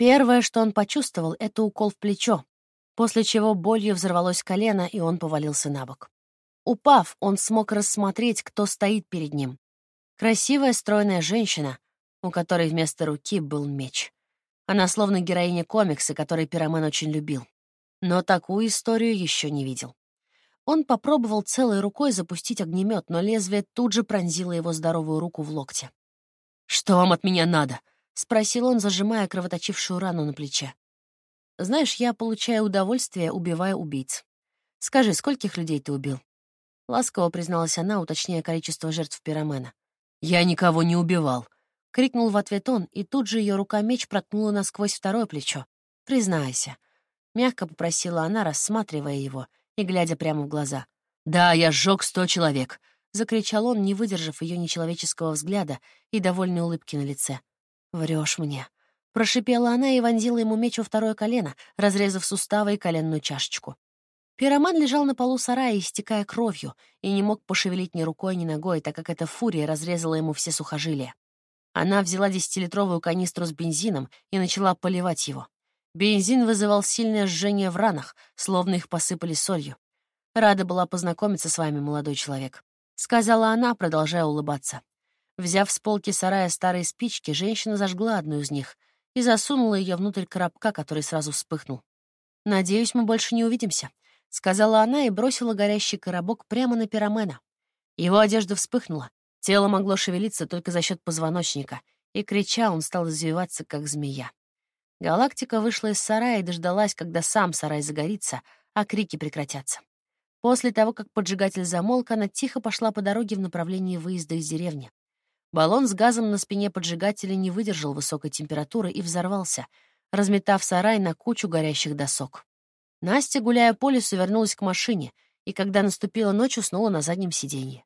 Первое, что он почувствовал, — это укол в плечо, после чего болью взорвалось колено, и он повалился на бок. Упав, он смог рассмотреть, кто стоит перед ним. Красивая, стройная женщина, у которой вместо руки был меч. Она словно героиня комикса, который Пиромен очень любил. Но такую историю еще не видел. Он попробовал целой рукой запустить огнемет, но лезвие тут же пронзило его здоровую руку в локте. «Что вам от меня надо?» — спросил он, зажимая кровоточившую рану на плече. «Знаешь, я получаю удовольствие, убивая убийц. Скажи, скольких людей ты убил?» Ласково призналась она, уточняя количество жертв пиромена. «Я никого не убивал», — крикнул в ответ он, и тут же ее рука-меч проткнула насквозь второе плечо. «Признайся», — мягко попросила она, рассматривая его и глядя прямо в глаза. «Да, я сжег сто человек», — закричал он, не выдержав ее нечеловеческого взгляда и довольной улыбки на лице. Врешь мне», — прошипела она и вонзила ему меч у второе колено, разрезав суставы и коленную чашечку. Пироман лежал на полу сарая, истекая кровью, и не мог пошевелить ни рукой, ни ногой, так как эта фурия разрезала ему все сухожилия. Она взяла десятилитровую канистру с бензином и начала поливать его. Бензин вызывал сильное жжение в ранах, словно их посыпали солью. «Рада была познакомиться с вами, молодой человек», — сказала она, продолжая улыбаться. Взяв с полки сарая старые спички, женщина зажгла одну из них и засунула ее внутрь коробка, который сразу вспыхнул. «Надеюсь, мы больше не увидимся», — сказала она и бросила горящий коробок прямо на пиромена. Его одежда вспыхнула, тело могло шевелиться только за счет позвоночника, и, крича, он стал извиваться, как змея. Галактика вышла из сарая и дождалась, когда сам сарай загорится, а крики прекратятся. После того, как поджигатель замолк, она тихо пошла по дороге в направлении выезда из деревни. Баллон с газом на спине поджигателя не выдержал высокой температуры и взорвался, разметав сарай на кучу горящих досок. Настя, гуляя по лесу, вернулась к машине, и когда наступила ночь, уснула на заднем сиденье.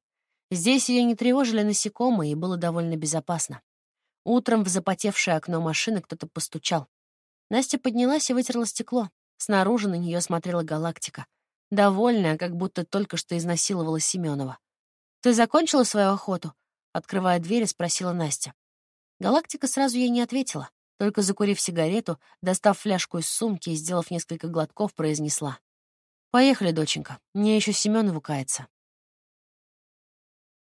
Здесь ее не тревожили насекомые, и было довольно безопасно. Утром в запотевшее окно машины кто-то постучал. Настя поднялась и вытерла стекло. Снаружи на нее смотрела галактика. Довольная, как будто только что изнасиловала Семенова. «Ты закончила свою охоту?» Открывая дверь, спросила Настя. Галактика сразу ей не ответила. Только закурив сигарету, достав фляжку из сумки и сделав несколько глотков, произнесла. «Поехали, доченька, мне еще Семенову кается».